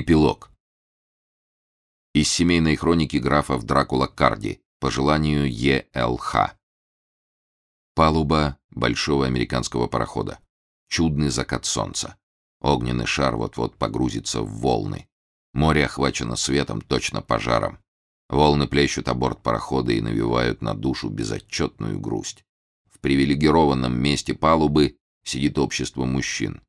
Эпилог. Из семейной хроники графов Дракула Карди по желанию Е.Л.Х. Палуба большого американского парохода. Чудный закат солнца. Огненный шар вот-вот погрузится в волны. Море охвачено светом, точно пожаром. Волны плещут о борт парохода и навевают на душу безотчетную грусть. В привилегированном месте палубы сидит общество мужчин.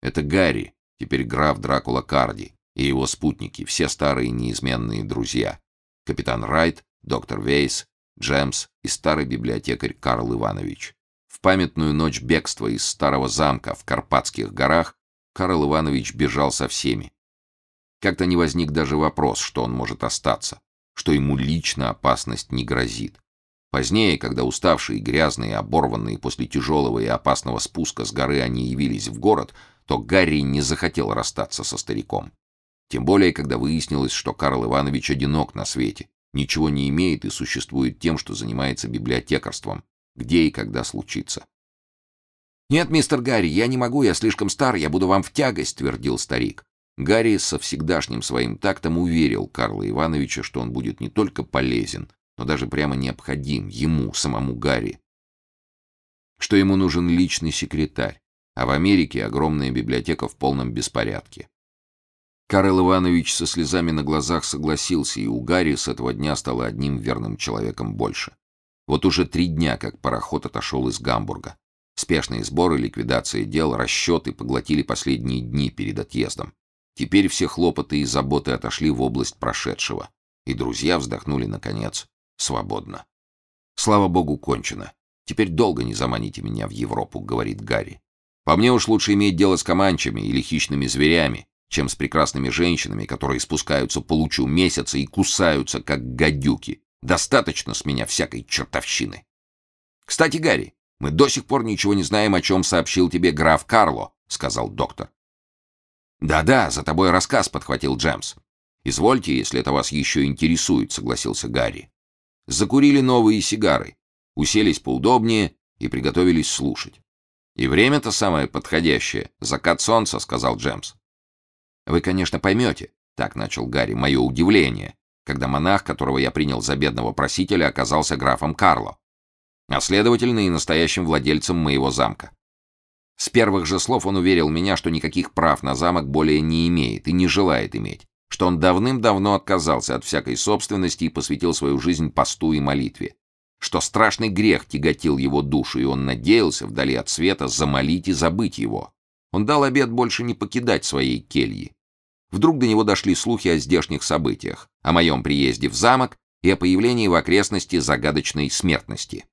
Это Гарри, теперь граф Дракула Карди, и его спутники, все старые неизменные друзья. Капитан Райт, доктор Вейс, Джемс и старый библиотекарь Карл Иванович. В памятную ночь бегства из старого замка в Карпатских горах Карл Иванович бежал со всеми. Как-то не возник даже вопрос, что он может остаться, что ему лично опасность не грозит. Позднее, когда уставшие, грязные, оборванные после тяжелого и опасного спуска с горы они явились в город, то Гарри не захотел расстаться со стариком. Тем более, когда выяснилось, что Карл Иванович одинок на свете, ничего не имеет и существует тем, что занимается библиотекарством, где и когда случится. «Нет, мистер Гарри, я не могу, я слишком стар, я буду вам в тягость», — твердил старик. Гарри со всегдашним своим тактом уверил Карла Ивановича, что он будет не только полезен, но даже прямо необходим ему, самому Гарри. Что ему нужен личный секретарь, а в Америке огромная библиотека в полном беспорядке. Карл Иванович со слезами на глазах согласился, и у Гарри с этого дня стало одним верным человеком больше. Вот уже три дня, как пароход отошел из Гамбурга. Спешные сборы, ликвидация дел, расчеты поглотили последние дни перед отъездом. Теперь все хлопоты и заботы отошли в область прошедшего, и друзья вздохнули, наконец, свободно. «Слава богу, кончено. Теперь долго не заманите меня в Европу», — говорит Гарри. «По мне уж лучше иметь дело с команчами или хищными зверями, чем с прекрасными женщинами, которые спускаются по лучу месяца и кусаются, как гадюки. Достаточно с меня всякой чертовщины. Кстати, Гарри, мы до сих пор ничего не знаем, о чем сообщил тебе граф Карло, сказал доктор. Да-да, за тобой рассказ, подхватил Джемс. Извольте, если это вас еще интересует, согласился Гарри. Закурили новые сигары, уселись поудобнее и приготовились слушать. И время-то самое подходящее. Закат солнца, сказал Джемс. Вы, конечно, поймете, так начал Гарри, мое удивление, когда монах, которого я принял за бедного просителя, оказался графом Карло, а следовательно и настоящим владельцем моего замка. С первых же слов он уверил меня, что никаких прав на замок более не имеет и не желает иметь, что он давным-давно отказался от всякой собственности и посвятил свою жизнь посту и молитве, что страшный грех тяготил его душу, и он надеялся вдали от света замолить и забыть его. Он дал обет больше не покидать своей кельи, Вдруг до него дошли слухи о здешних событиях, о моем приезде в замок и о появлении в окрестности загадочной смертности.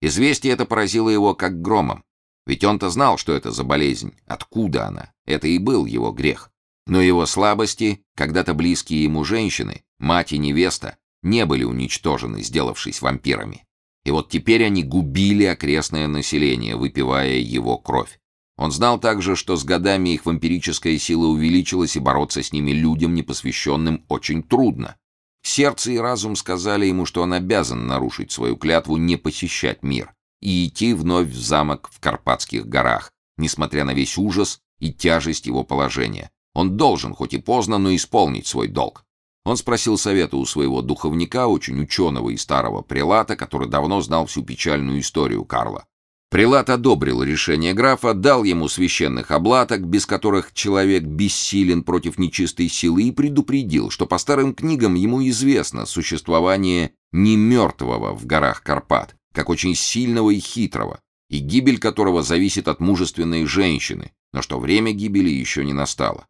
Известие это поразило его как громом, ведь он-то знал, что это за болезнь, откуда она, это и был его грех. Но его слабости, когда-то близкие ему женщины, мать и невеста, не были уничтожены, сделавшись вампирами. И вот теперь они губили окрестное население, выпивая его кровь. Он знал также, что с годами их вампирическая сила увеличилась, и бороться с ними людям, непосвященным, очень трудно. Сердце и разум сказали ему, что он обязан нарушить свою клятву не посещать мир и идти вновь в замок в Карпатских горах, несмотря на весь ужас и тяжесть его положения. Он должен, хоть и поздно, но исполнить свой долг. Он спросил совета у своего духовника, очень ученого и старого прилата, который давно знал всю печальную историю Карла. Прилат одобрил решение графа, дал ему священных облаток, без которых человек бессилен против нечистой силы, и предупредил, что по старым книгам ему известно существование не мертвого в горах Карпат, как очень сильного и хитрого, и гибель которого зависит от мужественной женщины, но что время гибели еще не настало.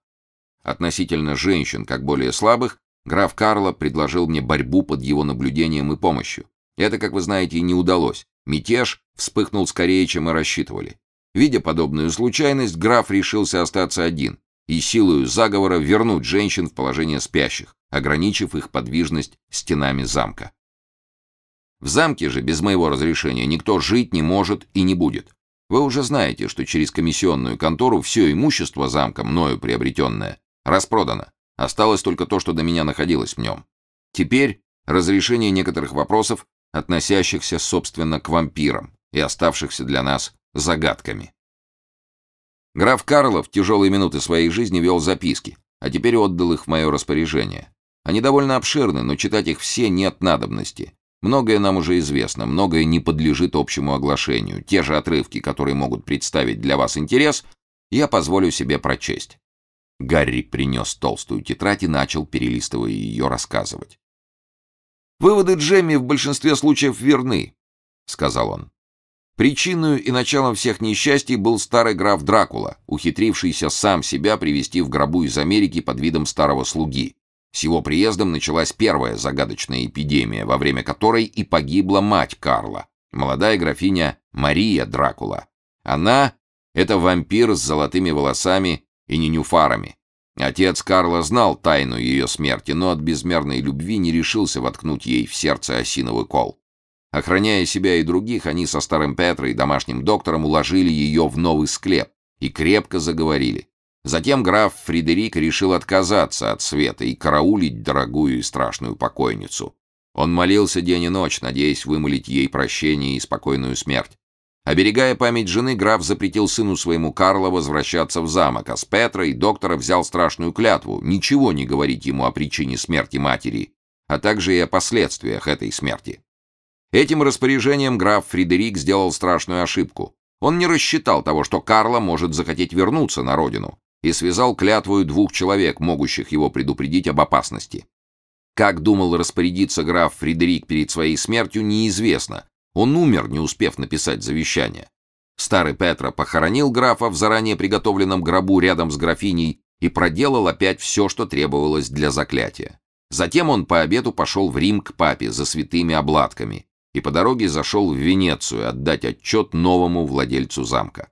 Относительно женщин, как более слабых, граф Карло предложил мне борьбу под его наблюдением и помощью. Это, как вы знаете, не удалось. Мятеж вспыхнул скорее, чем мы рассчитывали. Видя подобную случайность, граф решился остаться один и силою заговора вернуть женщин в положение спящих, ограничив их подвижность стенами замка. В замке же без моего разрешения никто жить не может и не будет. Вы уже знаете, что через комиссионную контору все имущество замка, мною приобретенное, распродано. Осталось только то, что до меня находилось в нем. Теперь разрешение некоторых вопросов относящихся, собственно, к вампирам и оставшихся для нас загадками. Граф Карлов в тяжелые минуты своей жизни вел записки, а теперь отдал их в мое распоряжение. Они довольно обширны, но читать их все нет надобности. Многое нам уже известно, многое не подлежит общему оглашению. Те же отрывки, которые могут представить для вас интерес, я позволю себе прочесть. Гарри принес толстую тетрадь и начал, перелистывая ее, рассказывать. «Выводы Джемми в большинстве случаев верны», — сказал он. Причиной и началом всех несчастий был старый граф Дракула, ухитрившийся сам себя привести в гробу из Америки под видом старого слуги. С его приездом началась первая загадочная эпидемия, во время которой и погибла мать Карла, молодая графиня Мария Дракула. Она — это вампир с золотыми волосами и ненюфарами. Отец Карла знал тайну ее смерти, но от безмерной любви не решился воткнуть ей в сердце осиновый кол. Охраняя себя и других, они со старым Петро и домашним доктором уложили ее в новый склеп и крепко заговорили. Затем граф Фредерик решил отказаться от света и караулить дорогую и страшную покойницу. Он молился день и ночь, надеясь вымолить ей прощение и спокойную смерть. Оберегая память жены, граф запретил сыну своему Карло возвращаться в замок, а с Петра и доктора взял страшную клятву ничего не говорить ему о причине смерти матери, а также и о последствиях этой смерти. Этим распоряжением граф Фредерик сделал страшную ошибку. Он не рассчитал того, что Карло может захотеть вернуться на родину, и связал клятвою двух человек, могущих его предупредить об опасности. Как думал распорядиться граф Фредерик перед своей смертью, неизвестно. Он умер, не успев написать завещание. Старый Петро похоронил графа в заранее приготовленном гробу рядом с графиней и проделал опять все, что требовалось для заклятия. Затем он по обеду пошел в Рим к папе за святыми обладками и по дороге зашел в Венецию отдать отчет новому владельцу замка.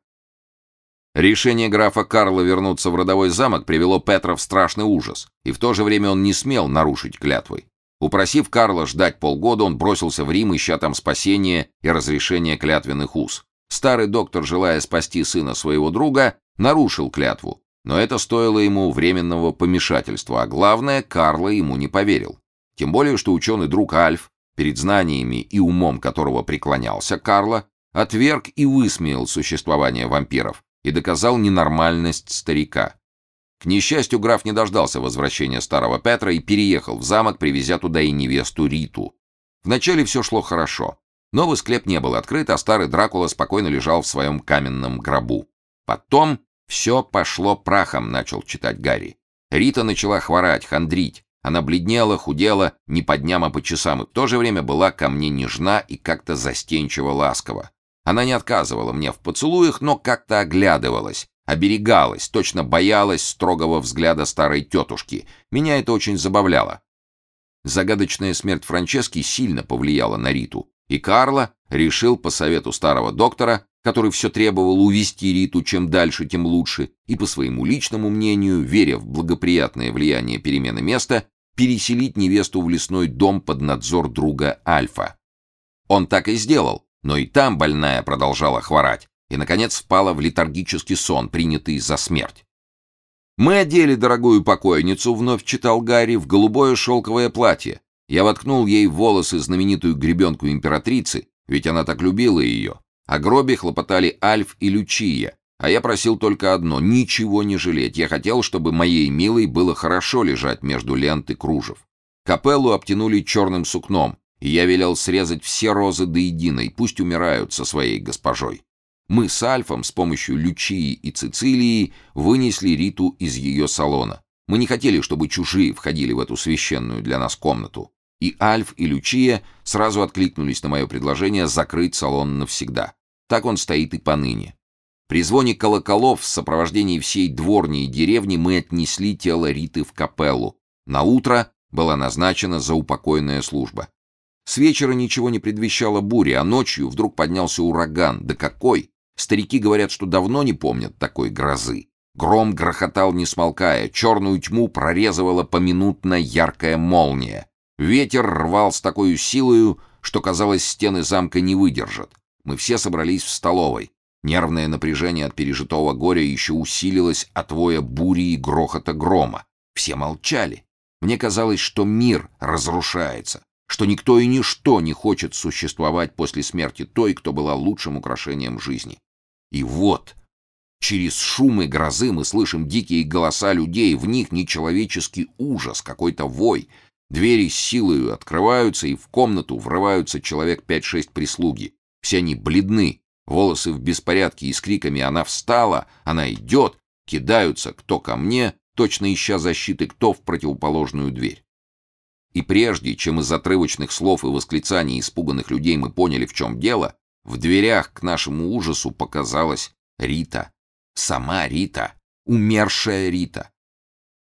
Решение графа Карла вернуться в родовой замок привело Петра в страшный ужас, и в то же время он не смел нарушить клятвы. Упросив Карла ждать полгода, он бросился в Рим, ища там спасения и разрешения клятвенных уз. Старый доктор, желая спасти сына своего друга, нарушил клятву, но это стоило ему временного помешательства, а главное, Карла ему не поверил. Тем более, что ученый друг Альф, перед знаниями и умом которого преклонялся Карла, отверг и высмеял существование вампиров, и доказал ненормальность старика. К несчастью, граф не дождался возвращения старого Петра и переехал в замок, привезя туда и невесту Риту. Вначале все шло хорошо. Новый склеп не был открыт, а старый Дракула спокойно лежал в своем каменном гробу. Потом все пошло прахом, начал читать Гарри. Рита начала хворать, хандрить. Она бледнела, худела, не по дням, а по часам, и в то же время была ко мне нежна и как-то застенчиво ласкова. Она не отказывала мне в поцелуях, но как-то оглядывалась, оберегалась, точно боялась строгого взгляда старой тетушки. Меня это очень забавляло. Загадочная смерть Франчески сильно повлияла на Риту, и Карло решил по совету старого доктора, который все требовал увести Риту чем дальше, тем лучше, и по своему личному мнению, веря в благоприятное влияние перемены места, переселить невесту в лесной дом под надзор друга Альфа. Он так и сделал, но и там больная продолжала хворать и, наконец, впала в летаргический сон, принятый за смерть. «Мы одели дорогую покойницу», — вновь читал Гарри, — «в голубое шелковое платье. Я воткнул ей в волосы знаменитую гребенку императрицы, ведь она так любила ее. О гробе хлопотали Альф и Лючия, а я просил только одно — ничего не жалеть. Я хотел, чтобы моей милой было хорошо лежать между лент и кружев. Капеллу обтянули черным сукном, и я велел срезать все розы до единой, пусть умирают со своей госпожой. Мы с Альфом с помощью Лючии и Цицилии вынесли Риту из ее салона. Мы не хотели, чтобы чужие входили в эту священную для нас комнату. И Альф, и Лючия сразу откликнулись на мое предложение закрыть салон навсегда. Так он стоит и поныне. При звоне колоколов в сопровождении всей дворни и деревни мы отнесли тело Риты в капеллу. На утро была назначена заупокойная служба. С вечера ничего не предвещало бури, а ночью вдруг поднялся ураган. Да какой! Старики говорят, что давно не помнят такой грозы. Гром грохотал, не смолкая, черную тьму прорезывала поминутно яркая молния. Ветер рвал с такой силою, что, казалось, стены замка не выдержат. Мы все собрались в столовой. Нервное напряжение от пережитого горя еще усилилось от воя бури и грохота грома. Все молчали. Мне казалось, что мир разрушается что никто и ничто не хочет существовать после смерти той, кто была лучшим украшением жизни. И вот Через шумы грозы мы слышим дикие голоса людей, в них нечеловеческий ужас, какой-то вой. Двери с силою открываются, и в комнату врываются человек пять-шесть прислуги. Все они бледны, волосы в беспорядке, и с криками «Она встала! Она идет!» кидаются кто ко мне, точно ища защиты, кто в противоположную дверь. И прежде, чем из отрывочных слов и восклицаний испуганных людей мы поняли, в чем дело, в дверях к нашему ужасу показалась Рита. Сама Рита. Умершая Рита.